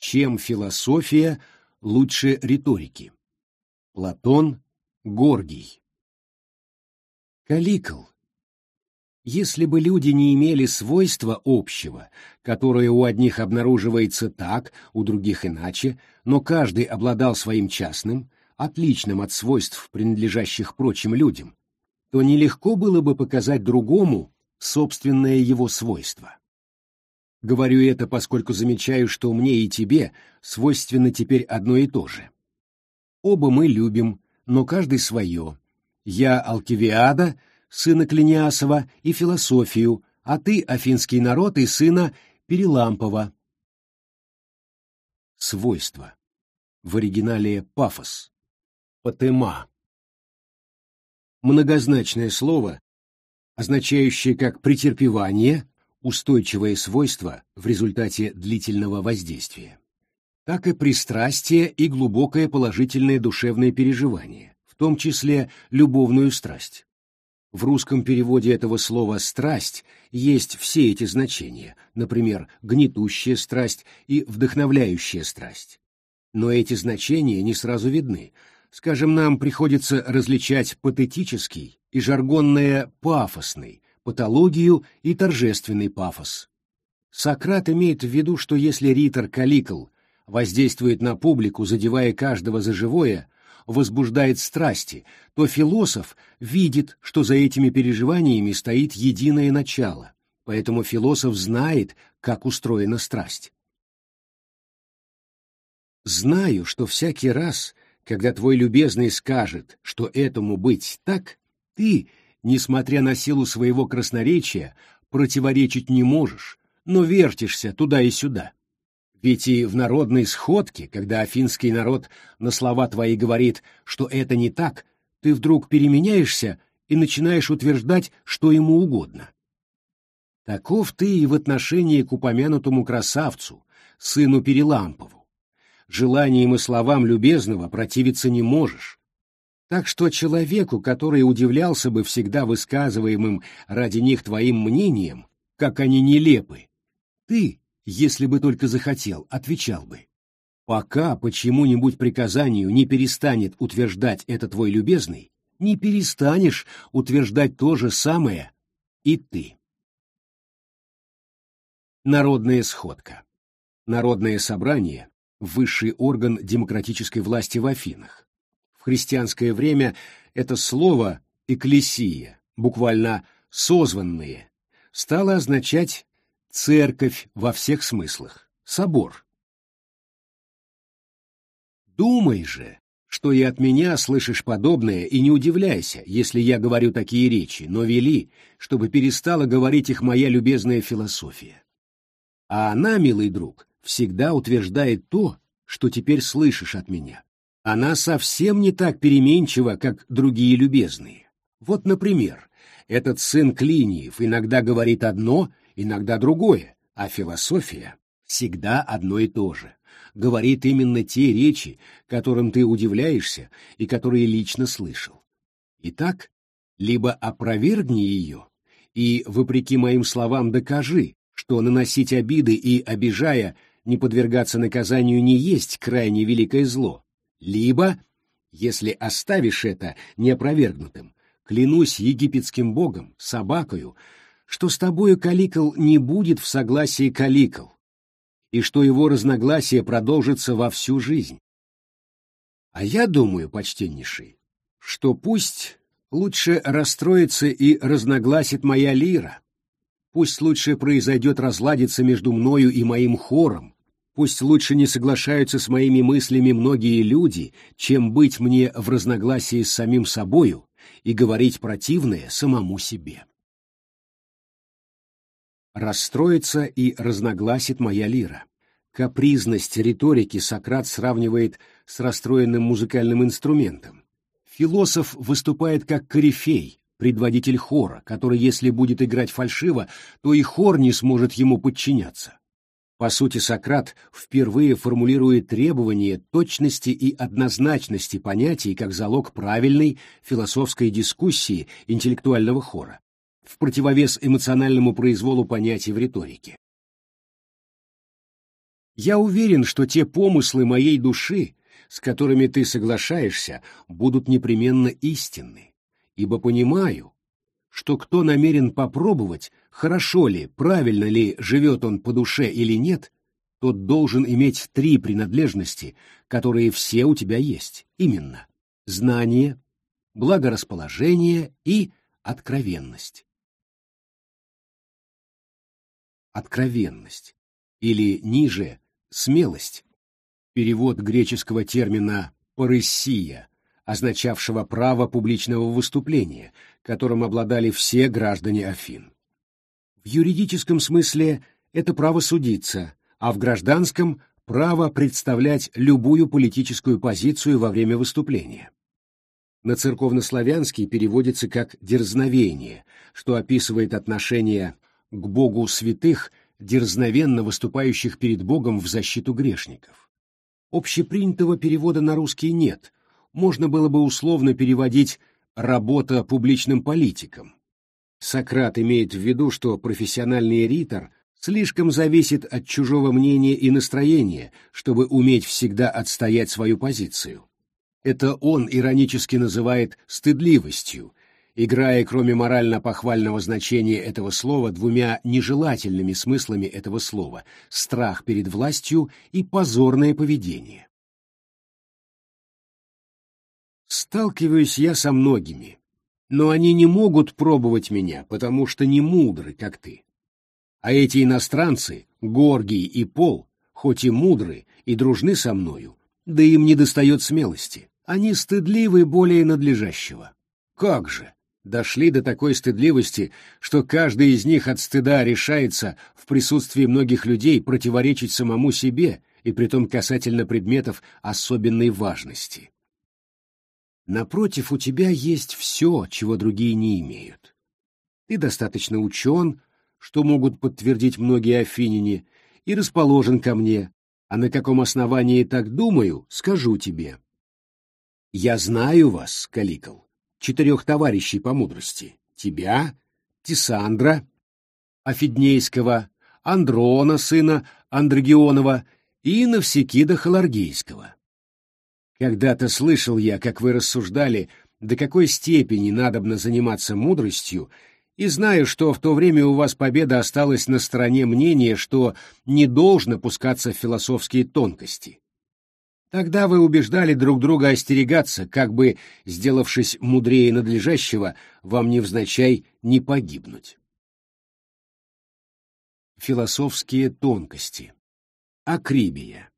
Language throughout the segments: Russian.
Чем философия лучше риторики? Платон, Горгий. Каликл. Если бы люди не имели свойства общего, которое у одних обнаруживается так, у других иначе, но каждый обладал своим частным, отличным от свойств, принадлежащих прочим людям, то нелегко было бы показать другому собственное его свойство. Говорю это, поскольку замечаю, что мне и тебе свойственно теперь одно и то же. Оба мы любим, но каждый свое. Я Алкивиада, сына Клиниасова, и философию, а ты афинский народ и сына Перелампова. Свойства. В оригинале пафос. Патема. Многозначное слово, означающее как претерпевание, устойчивое свойство в результате длительного воздействия, так и пристрастие и глубокое положительное душевное переживание, в том числе любовную страсть. В русском переводе этого слова «страсть» есть все эти значения, например, гнетущая страсть и вдохновляющая страсть. Но эти значения не сразу видны. Скажем, нам приходится различать патетический и жаргонное пафосный, патологию и торжественный пафос. Сократ имеет в виду, что если ритор Каликл воздействует на публику, задевая каждого за живое, возбуждает страсти, то философ видит, что за этими переживаниями стоит единое начало, поэтому философ знает, как устроена страсть. Знаю, что всякий раз, когда твой любезный скажет, что этому быть так, ты, несмотря на силу своего красноречия, противоречить не можешь, но вертишься туда и сюда. Ведь и в народной сходке, когда афинский народ на слова твои говорит, что это не так, ты вдруг переменяешься и начинаешь утверждать, что ему угодно. Таков ты и в отношении к упомянутому красавцу, сыну Перелампову. Желанием и словам любезного противиться не можешь, так что человеку, который удивлялся бы всегда высказываемым ради них твоим мнением, как они нелепы, ты, если бы только захотел, отвечал бы. Пока почему-нибудь приказанию не перестанет утверждать это твой любезный, не перестанешь утверждать то же самое и ты. Народная сходка. Народное собрание – высший орган демократической власти в Афинах в христианское время это слово «экклесия», буквально «созванные», стало означать «церковь» во всех смыслах, «собор». Думай же, что и от меня слышишь подобное, и не удивляйся, если я говорю такие речи, но вели, чтобы перестала говорить их моя любезная философия. А она, милый друг, всегда утверждает то, что теперь слышишь от меня. Она совсем не так переменчива, как другие любезные. Вот, например, этот сын Клиниев иногда говорит одно, иногда другое, а философия всегда одно и то же. Говорит именно те речи, которым ты удивляешься и которые лично слышал. Итак, либо опровергни ее, и, вопреки моим словам, докажи, что наносить обиды и, обижая, не подвергаться наказанию не есть крайне великое зло, либо, если оставишь это неопровергнутым, клянусь египетским богом, собакою, что с тобою Каликл не будет в согласии Каликл, и что его разногласие продолжится во всю жизнь. А я думаю, почтеннейший, что пусть лучше расстроится и разногласит моя лира, пусть лучше произойдет разладиться между мною и моим хором, Пусть лучше не соглашаются с моими мыслями многие люди, чем быть мне в разногласии с самим собою и говорить противное самому себе. Расстроится и разногласит моя лира. Капризность риторики Сократ сравнивает с расстроенным музыкальным инструментом. Философ выступает как корифей, предводитель хора, который, если будет играть фальшиво, то и хор не сможет ему подчиняться. По сути, Сократ впервые формулирует требование точности и однозначности понятий как залог правильной философской дискуссии интеллектуального хора, в противовес эмоциональному произволу понятий в риторике. Я уверен, что те помыслы моей души, с которыми ты соглашаешься, будут непременно истинны, ибо понимаю, что кто намерен попробовать, хорошо ли, правильно ли живет он по душе или нет, тот должен иметь три принадлежности, которые все у тебя есть, именно знание, благорасположение и откровенность. Откровенность или ниже смелость. Перевод греческого термина «парысия», означавшего право публичного выступления, которым обладали все граждане Афин. В юридическом смысле это право судиться, а в гражданском — право представлять любую политическую позицию во время выступления. На церковнославянский переводится как «дерзновение», что описывает отношение к Богу святых дерзновенно выступающих перед Богом в защиту грешников. Общепринятого перевода на русский нет, можно было бы условно переводить «работа публичным политиком». Сократ имеет в виду, что профессиональный ритор слишком зависит от чужого мнения и настроения, чтобы уметь всегда отстоять свою позицию. Это он иронически называет стыдливостью, играя кроме морально-похвального значения этого слова двумя нежелательными смыслами этого слова — страх перед властью и позорное поведение. Сталкиваюсь я со многими, но они не могут пробовать меня, потому что не мудры, как ты. А эти иностранцы, Горгий и Пол, хоть и мудры и дружны со мною, да им не достает смелости. Они стыдливы более надлежащего. Как же! дошли до такой стыдливости, что каждый из них от стыда решается в присутствии многих людей противоречить самому себе и притом касательно предметов особенной важности. Напротив, у тебя есть все, чего другие не имеют. Ты достаточно учен, что могут подтвердить многие афиняне, и расположен ко мне, а на каком основании так думаю, скажу тебе. Я знаю вас, Каликл, четырех товарищей по мудрости — тебя, Тисандра, Афиднейского, Андрона, сына Андрогионова, и Навсекида Халаргейского. Когда-то слышал я, как вы рассуждали, до какой степени надобно заниматься мудростью, и знаю, что в то время у вас победа осталась на стороне мнения, что не должно пускаться в философские тонкости. Тогда вы убеждали друг друга остерегаться, как бы, сделавшись мудрее надлежащего, вам невзначай не погибнуть. Философские тонкости. Акрибия.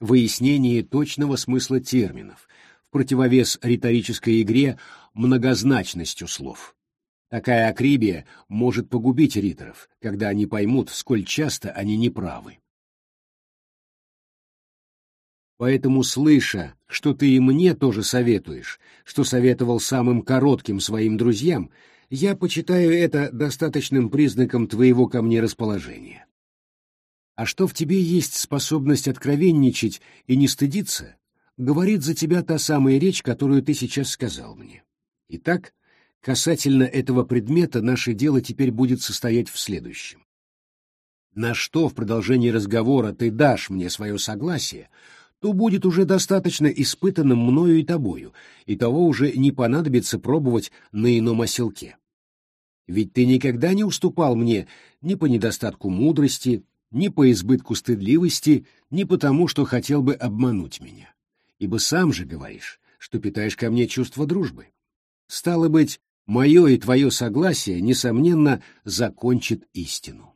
Выяснение точного смысла терминов, в противовес риторической игре многозначностью слов. Такая акрибия может погубить риторов, когда они поймут, сколь часто они неправы. Поэтому, слыша, что ты и мне тоже советуешь, что советовал самым коротким своим друзьям, я почитаю это достаточным признаком твоего ко мне расположения. А что в тебе есть способность откровенничать и не стыдиться, говорит за тебя та самая речь, которую ты сейчас сказал мне. Итак, касательно этого предмета наше дело теперь будет состоять в следующем. На что в продолжении разговора ты дашь мне свое согласие, то будет уже достаточно испытанным мною и тобою, и того уже не понадобится пробовать на ином оселке. Ведь ты никогда не уступал мне ни по недостатку мудрости, ни по избытку стыдливости, ни потому, что хотел бы обмануть меня. Ибо сам же говоришь, что питаешь ко мне чувство дружбы. Стало быть, мое и твое согласие, несомненно, закончит истину.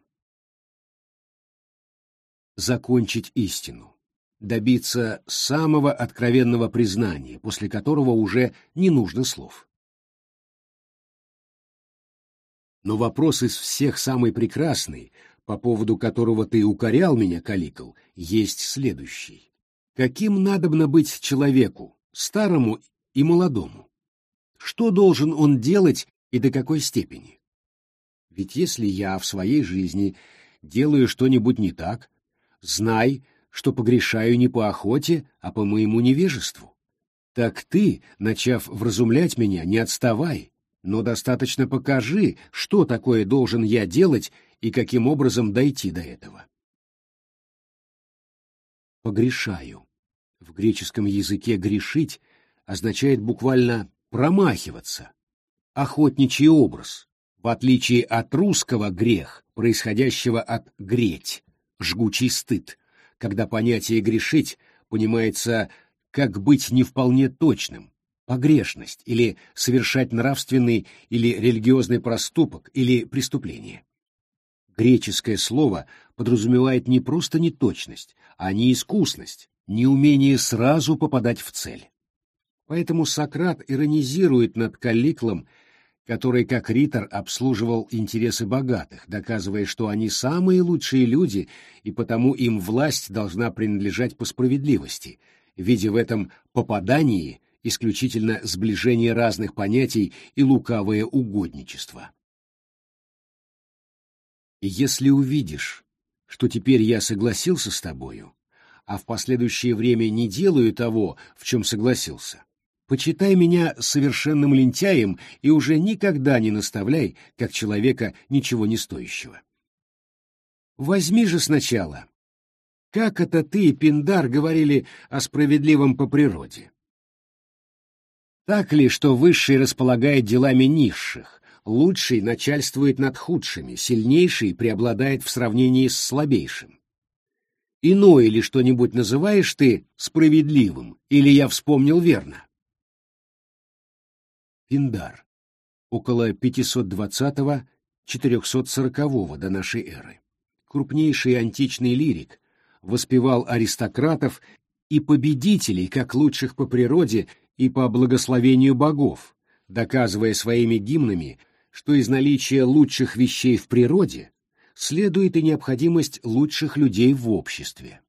Закончить истину добиться самого откровенного признания, после которого уже не нужно слов. Но вопрос из всех самый прекрасный, по поводу которого ты укорял меня, Каликл, есть следующий. Каким надобно быть человеку, старому и молодому? Что должен он делать и до какой степени? Ведь если я в своей жизни делаю что-нибудь не так, знай, что погрешаю не по охоте, а по моему невежеству. Так ты, начав вразумлять меня, не отставай, но достаточно покажи, что такое должен я делать и каким образом дойти до этого. погрешаю. В греческом языке «грешить» означает буквально «промахиваться», охотничий образ, в отличие от русского «грех», происходящего от «греть», жгучий стыд, когда понятие «грешить» понимается как быть не вполне точным, погрешность или совершать нравственный или религиозный проступок или преступление. Греческое слово подразумевает не просто неточность, а неискусность, неумение сразу попадать в цель. Поэтому Сократ иронизирует над Калликлом, который, как ритор, обслуживал интересы богатых, доказывая, что они самые лучшие люди, и потому им власть должна принадлежать по справедливости, видя в этом попадании исключительно сближение разных понятий и лукавое угодничество. Если увидишь, что теперь я согласился с тобою, а в последующее время не делаю того, в чем согласился, почитай меня совершенным лентяем и уже никогда не наставляй, как человека ничего не стоящего. Возьми же сначала. Как это ты и Пиндар говорили о справедливом по природе? Так ли, что высший располагает делами низших, лучший начальствует над худшими, сильнейший преобладает в сравнении с слабейшим? Иное ли что-нибудь называешь ты справедливым, или я вспомнил верно? Пиндар. Около 520-440 до нашей эры. Крупнейший античный лирик, воспевал аристократов и победителей как лучших по природе и по благословению богов, доказывая своими гимнами, что из наличия лучших вещей в природе следует и необходимость лучших людей в обществе.